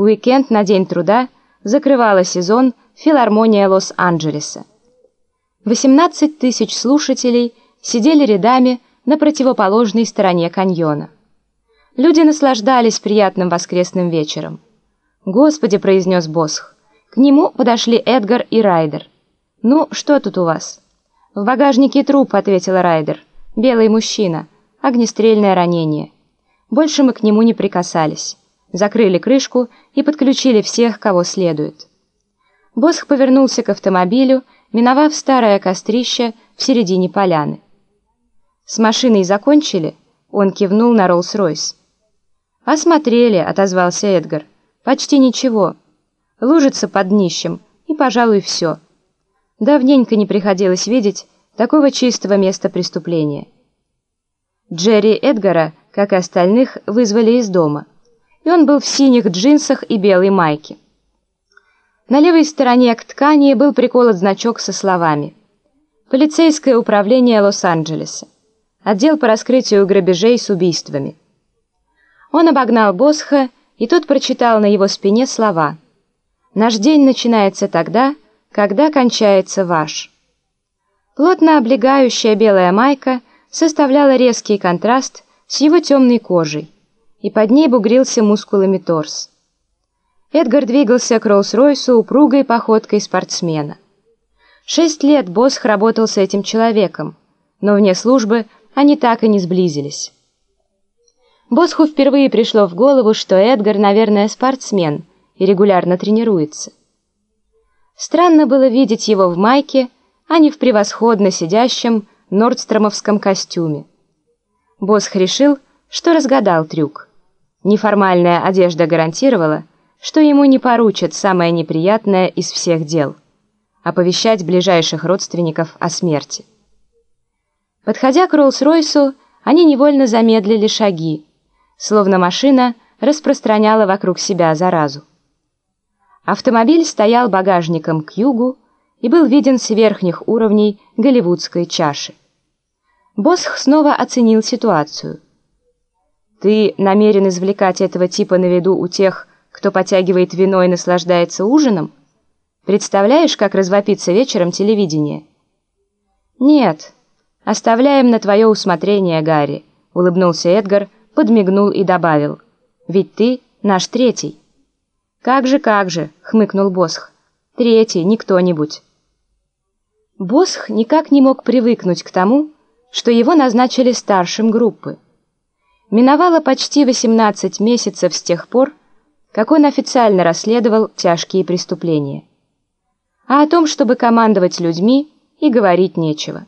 Уикенд на День труда закрывала сезон филармония Лос-Анджелеса. 18 тысяч слушателей сидели рядами на противоположной стороне каньона. Люди наслаждались приятным воскресным вечером. «Господи!» — произнес Босх. К нему подошли Эдгар и Райдер. «Ну, что тут у вас?» «В багажнике труп», — ответила Райдер. «Белый мужчина. Огнестрельное ранение». Больше мы к нему не прикасались. Закрыли крышку и подключили всех, кого следует. Босх повернулся к автомобилю, миновав старое кострище в середине поляны. «С машиной закончили?» Он кивнул на Роллс-Ройс. «Осмотрели», — отозвался Эдгар. «Почти ничего. Лужица под днищем, и, пожалуй, все. Давненько не приходилось видеть такого чистого места преступления». Джерри Эдгара, как и остальных, вызвали из дома, он был в синих джинсах и белой майке. На левой стороне к ткани был приколот значок со словами «Полицейское управление Лос-Анджелеса. Отдел по раскрытию грабежей с убийствами». Он обогнал Босха, и тот прочитал на его спине слова «Наш день начинается тогда, когда кончается ваш». Плотно облегающая белая майка составляла резкий контраст с его темной кожей, и под ней бугрился мускулами торс. Эдгар двигался к Роллс-Ройсу упругой походкой спортсмена. Шесть лет Босх работал с этим человеком, но вне службы они так и не сблизились. Босху впервые пришло в голову, что Эдгар, наверное, спортсмен и регулярно тренируется. Странно было видеть его в майке, а не в превосходно сидящем нордстромовском костюме. Босх решил, что разгадал трюк. Неформальная одежда гарантировала, что ему не поручат самое неприятное из всех дел – оповещать ближайших родственников о смерти. Подходя к Роллс-Ройсу, они невольно замедлили шаги, словно машина распространяла вокруг себя заразу. Автомобиль стоял багажником к югу и был виден с верхних уровней голливудской чаши. Босх снова оценил ситуацию. «Ты намерен извлекать этого типа на виду у тех, кто потягивает вино и наслаждается ужином? Представляешь, как развопится вечером телевидение?» «Нет, оставляем на твое усмотрение, Гарри», — улыбнулся Эдгар, — подмигнул и добавил. «Ведь ты наш третий». «Как же, как же», — хмыкнул Босх. «Третий, не кто-нибудь». Босх никак не мог привыкнуть к тому, что его назначили старшим группы. Миновало почти 18 месяцев с тех пор, как он официально расследовал тяжкие преступления. А о том, чтобы командовать людьми, и говорить нечего.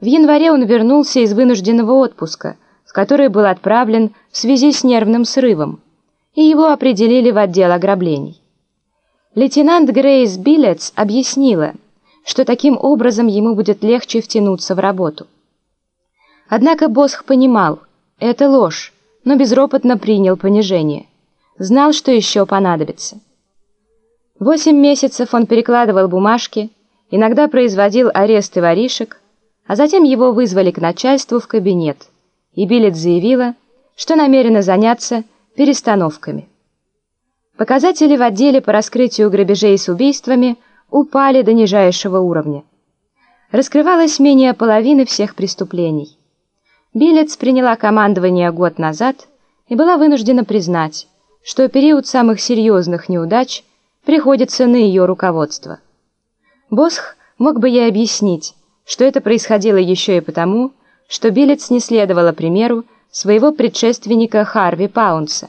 В январе он вернулся из вынужденного отпуска – в который был отправлен в связи с нервным срывом, и его определили в отдел ограблений. Лейтенант Грейс Биллетс объяснила, что таким образом ему будет легче втянуться в работу. Однако Босх понимал, это ложь, но безропотно принял понижение. Знал, что еще понадобится. Восемь месяцев он перекладывал бумажки, иногда производил аресты воришек, а затем его вызвали к начальству в кабинет и Билет заявила, что намерена заняться перестановками. Показатели в отделе по раскрытию грабежей с убийствами упали до нижайшего уровня. Раскрывалось менее половины всех преступлений. Билец приняла командование год назад и была вынуждена признать, что период самых серьезных неудач приходится на ее руководство. Босх мог бы ей объяснить, что это происходило еще и потому, что Билец не следовало примеру своего предшественника Харви Паунса,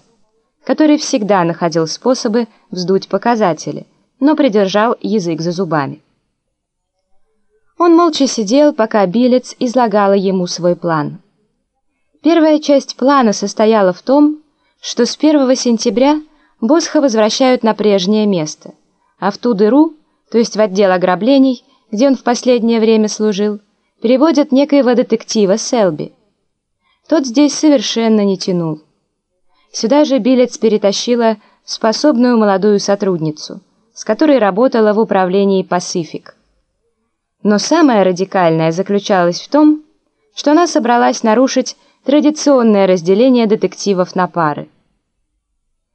который всегда находил способы вздуть показатели, но придержал язык за зубами. Он молча сидел, пока Билец излагала ему свой план. Первая часть плана состояла в том, что с 1 сентября Босха возвращают на прежнее место, а в ту дыру, то есть в отдел ограблений, где он в последнее время служил, переводят некоего детектива Селби. Тот здесь совершенно не тянул. Сюда же Билец перетащила способную молодую сотрудницу, с которой работала в управлении «Пасифик». Но самое радикальное заключалось в том, что она собралась нарушить традиционное разделение детективов на пары –